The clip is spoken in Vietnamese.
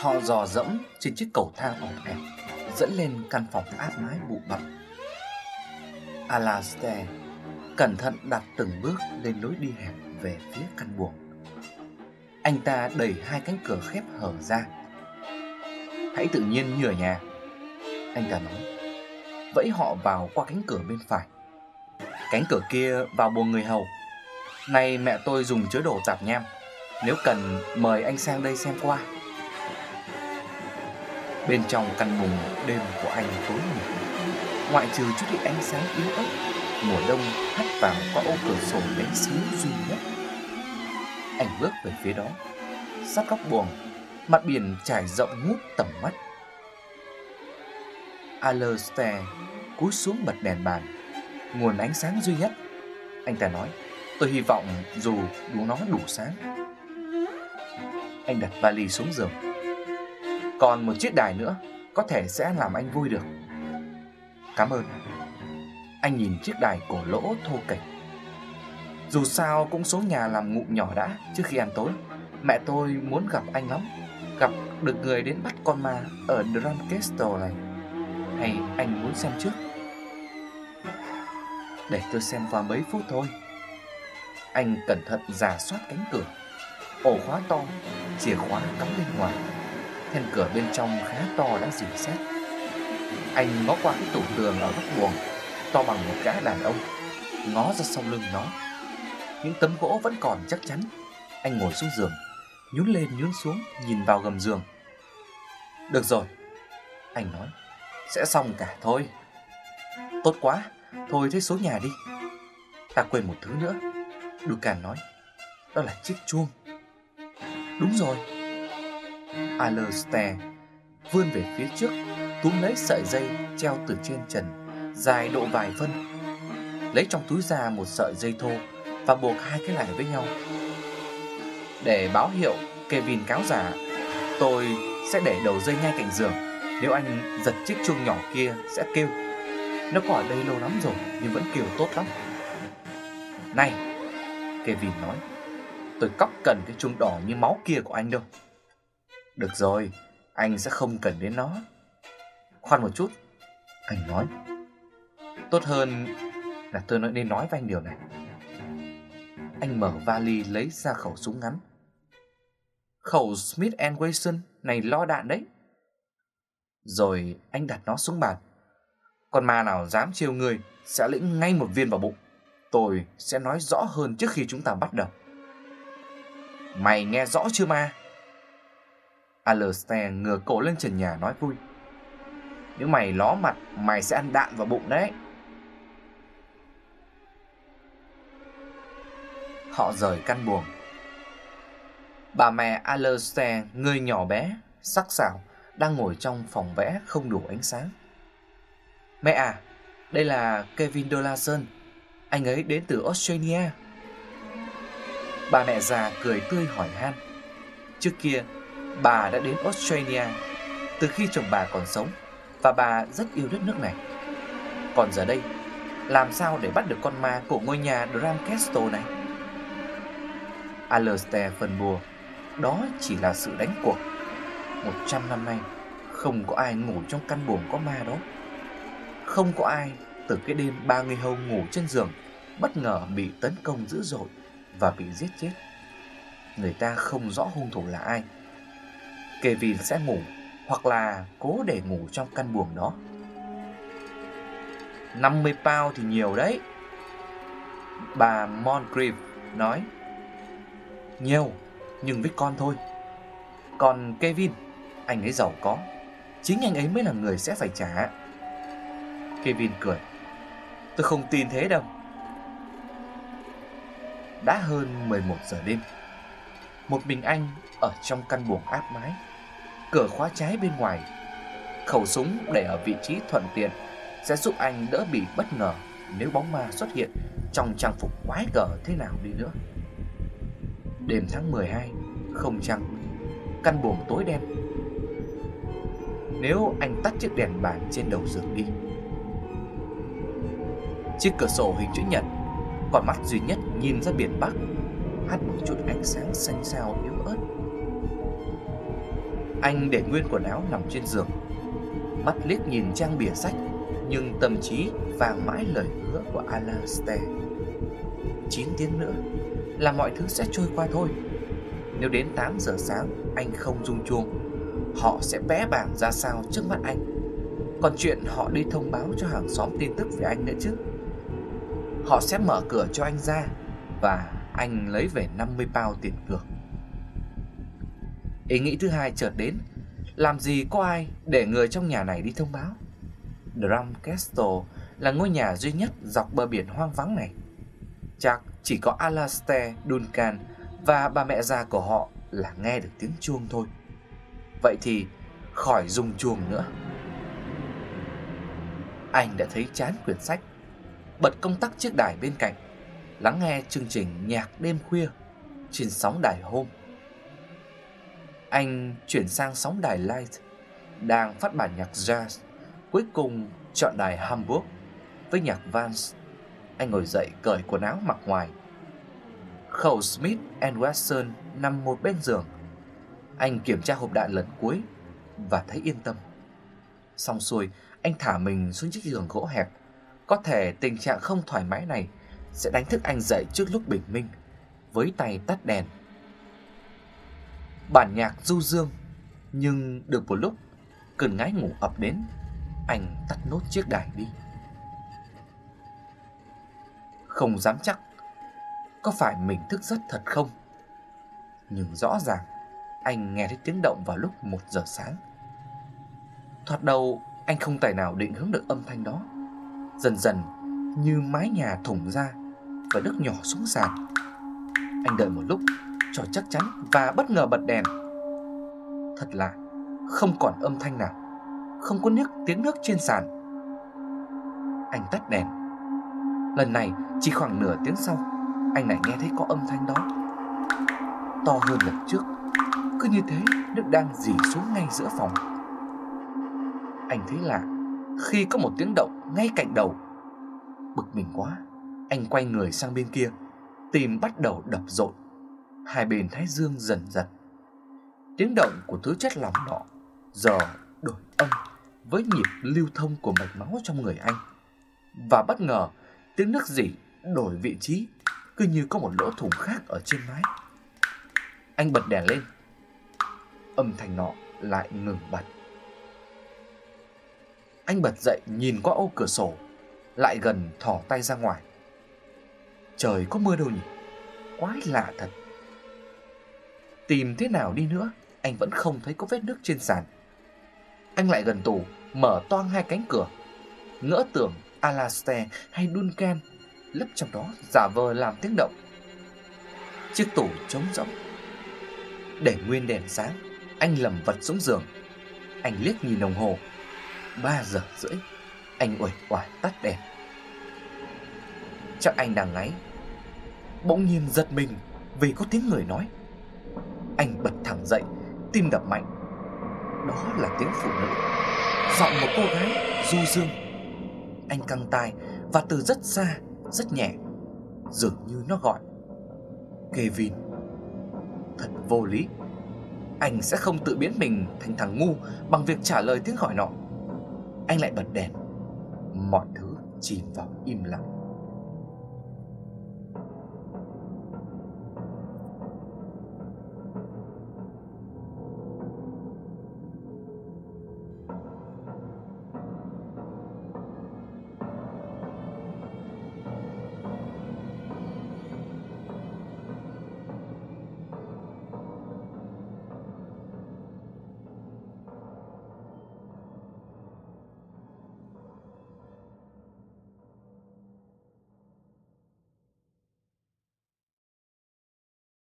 Họ dò dẫm trên chiếc cầu thang ổn ẹp Dẫn lên căn phòng áp mái bụ bặm Alastair cẩn thận đặt từng bước lên lối đi hẹp về phía căn buồng. Anh ta đẩy hai cánh cửa khép hở ra. Hãy tự nhiên như ở nhà, Anh ta nói. Vẫy họ vào qua cánh cửa bên phải. Cánh cửa kia vào buồng người hầu. Nay mẹ tôi dùng chứa đồ tạp nham. Nếu cần, mời anh sang đây xem qua. Bên trong căn buồng đêm của anh tối mịt, Ngoại trừ chút ít ánh sáng yếu ớt, Mùa đông hắt vào qua ô cửa sổ bé xíu duy nhất. Anh bước về phía đó, Sát góc buồng, Mặt biển trải rộng ngút tầm mắt. Alastair cúi xuống bật đèn bàn, Nguồn ánh sáng duy nhất. Anh ta nói, Tôi hy vọng dù đủ nó đủ sáng. Anh đặt vali xuống giường. Còn một chiếc đài nữa, Có thể sẽ làm anh vui được. Cảm ơn. Anh nhìn chiếc đài cổ lỗ thô kệch. Dù sao cũng xuống nhà làm ngụ nhỏ đã Trước khi ăn tối. Mẹ tôi muốn gặp anh lắm. Gặp được người đến bắt con ma Ở Druncastle này. Hay anh muốn xem trước? Để tôi xem qua mấy phút thôi. Anh cẩn thận giả soát cánh cửa. Ổ khóa to, Chìa khóa cắm bên ngoài. Then cửa bên trong khá to đã dỉ xét. Anh ngó qua cái tủ tường ở góc buồng, To bằng một gã đàn ông. Ngó ra sau lưng nó. Những tấm gỗ vẫn còn chắc chắn. Anh ngồi xuống giường, Nhún lên nhún xuống, nhìn vào gầm giường. Được rồi, Anh nói, Sẽ xong cả thôi. Tốt quá, Thôi thế số nhà đi. Ta quên một thứ nữa. Ducan nói, Đó là chiếc chuông. Đúng rồi. Alastair vươn về phía trước, túm lấy sợi dây treo từ trên trần, dài độ vài phân. Lấy trong túi ra một sợi dây thô và buộc hai cái lại với nhau. Để báo hiệu Kevin cáo giả, tôi sẽ để đầu dây ngay cạnh giường. Nếu anh giật chiếc chuông nhỏ kia, sẽ kêu. Nó có ở đây lâu lắm rồi, nhưng vẫn kêu tốt lắm. Này, Kevin nói, tôi cóc cần cái chuông đỏ như máu kia của anh đâu được rồi, anh sẽ không cần đến nó. Khoan một chút, Anh nói. Tốt hơn là tôi nên nói với anh điều này. Anh mở vali lấy ra khẩu súng ngắn. Khẩu Smith Wesson này lo đạn đấy. Rồi anh đặt nó xuống bàn. Con ma nào dám chiêu người Sẽ lĩnh ngay một viên vào bụng. Tôi sẽ nói rõ hơn trước khi chúng ta bắt đầu. Mày nghe rõ chưa ma? Alastair ngửa cổ lên trần nhà nói vui. Nếu mày ló mặt Mày sẽ ăn đạn vào bụng đấy. Họ rời căn buồng. Bà mẹ Alastair Người nhỏ bé Sắc sảo Đang ngồi trong phòng vẽ không đủ ánh sáng. Mẹ à Đây là Kevin Dolason, Anh ấy đến từ Australia. Bà mẹ già cười tươi hỏi han. Trước kia Bà đã đến Australia từ khi chồng bà còn sống và bà rất yêu đất nước này. Còn giờ đây, làm sao để bắt được con ma của ngôi nhà Dramcastle này? Alastair phân bùa, đó chỉ là sự đánh cuộc. Một trăm năm nay, không có ai ngủ trong căn buồng có ma đó. Không có ai từ cái đêm ba người hầu ngủ trên giường bất ngờ bị tấn công dữ dội và bị giết chết. Người ta không rõ hung thủ là ai Kevin sẽ ngủ hoặc là cố để ngủ trong căn buồng đó. 50 pound thì nhiều đấy. Bà Moncrief nói. Nhiều, nhưng với con thôi. Còn Kevin, anh ấy giàu có. Chính anh ấy mới là người sẽ phải trả. Kevin cười. Tôi không tin thế đâu. Đã hơn 11 giờ đêm. Một mình anh ở trong căn buồng áp mái cửa khóa trái bên ngoài. Khẩu súng để ở vị trí thuận tiện sẽ giúp anh đỡ bị bất ngờ nếu bóng ma xuất hiện trong trang phục quái gở thế nào đi nữa. Đêm tháng 12, không trăng, căn buồng tối đen. Nếu anh tắt chiếc đèn bàn trên đầu giường đi. Chiếc cửa sổ hình chữ nhật, con mắt duy nhất nhìn ra biển Bắc, hắt một chút ánh sáng xanh xao yếu ớt anh để nguyên quần áo nằm trên giường. Mắt liếc nhìn trang bìa sách, Nhưng tâm trí vàng mãi lời hứa của Alastair. 9 tiếng nữa là mọi thứ sẽ trôi qua thôi. Nếu đến 8 giờ sáng, anh không rung chuông, Họ sẽ bé bảng ra sao trước mắt anh. Còn chuyện họ đi thông báo cho hàng xóm tin tức về anh nữa chứ. Họ sẽ mở cửa cho anh ra Và anh lấy về 50 pound tiền cược. Ý nghĩ thứ hai chợt đến, Làm gì có ai để người trong nhà này đi thông báo? Drum Castle là ngôi nhà duy nhất dọc bờ biển hoang vắng này. Chắc chỉ có Alastair Duncan và bà mẹ già của họ là nghe được tiếng chuông thôi. Vậy thì khỏi dùng chuông nữa. Anh đã thấy chán quyển sách, Bật công tắc chiếc đài bên cạnh, Lắng nghe chương trình nhạc đêm khuya Trên sóng đài hôm. Anh chuyển sang sóng đài Light, Đang phát bản nhạc jazz, Cuối cùng chọn đài Hamburg Với nhạc Vance Anh ngồi dậy cởi quần áo mặc ngoài. Khẩu Smith and Wesson nằm một bên giường. Anh kiểm tra hộp đạn lần cuối Và thấy yên tâm. Xong xuôi, Anh thả mình xuống chiếc giường gỗ hẹp. Có thể tình trạng không thoải mái này Sẽ đánh thức anh dậy trước lúc bình minh, Với tay tắt đèn. Bản nhạc du dương, Nhưng được một lúc, Cơn ngái ngủ ập đến, Anh tắt nốt chiếc đài đi. Không dám chắc Có phải mình thức giấc thật không, Nhưng rõ ràng Anh nghe thấy tiếng động vào lúc 1 giờ sáng. Thoạt đầu, anh không tài nào định hướng được âm thanh đó. Dần dần, như mái nhà thủng ra Và nước nhỏ xuống sàn. Anh đợi một lúc cho chắc chắn và bất ngờ bật đèn. Thật lạ Không còn âm thanh nào, Không có nước, tiếng nước trên sàn. Anh tắt đèn. Lần này chỉ khoảng nửa tiếng sau, Anh lại nghe thấy có âm thanh đó. To hơn lần trước, Cứ như thế nước đang dì xuống ngay giữa phòng. Anh thấy lạ Khi có một tiếng động ngay cạnh đầu, Bực mình quá, Anh quay người sang bên kia, tìm bắt đầu đập rộn. Hai bên thái dương dần dần. Tiếng động của thứ chất lỏng nọ Giờ đổi âm Với nhịp lưu thông của mạch máu trong người anh. Và bất ngờ, Tiếng nước dỉ đổi vị trí Cứ như có một lỗ thủng khác ở trên mái. Anh bật đèn lên. Âm thanh nọ lại ngừng bật. Anh bật dậy nhìn qua ô cửa sổ, Lại gần thỏ tay ra ngoài. Trời có mưa đâu nhỉ? Quái lạ thật. Tìm thế nào đi nữa, Anh vẫn không thấy có vết nước trên sàn. Anh lại gần tủ Mở toang hai cánh cửa. Ngỡ tưởng Alastair hay Duncan Lấp trong đó giả vờ làm tiếng động. Chiếc tủ trống rỗng. Để nguyên đèn sáng, Anh lầm vật xuống giường. Anh liếc nhìn đồng hồ. Ba giờ rưỡi, Anh uể oải tắt đèn. Chắc anh đang ngáy. Bỗng nhiên giật mình Vì có tiếng người nói bật thẳng dậy Tim đập mạnh. Đó là tiếng phụ nữ. Giọng một cô gái du dương. Anh căng tai Và từ rất xa, Rất nhẹ, Dường như nó gọi. Kevin. Thật vô lý. Anh sẽ không tự biến mình thành thằng ngu Bằng việc trả lời tiếng gọi nọ. Anh lại bật đèn. Mọi thứ chìm vào im lặng.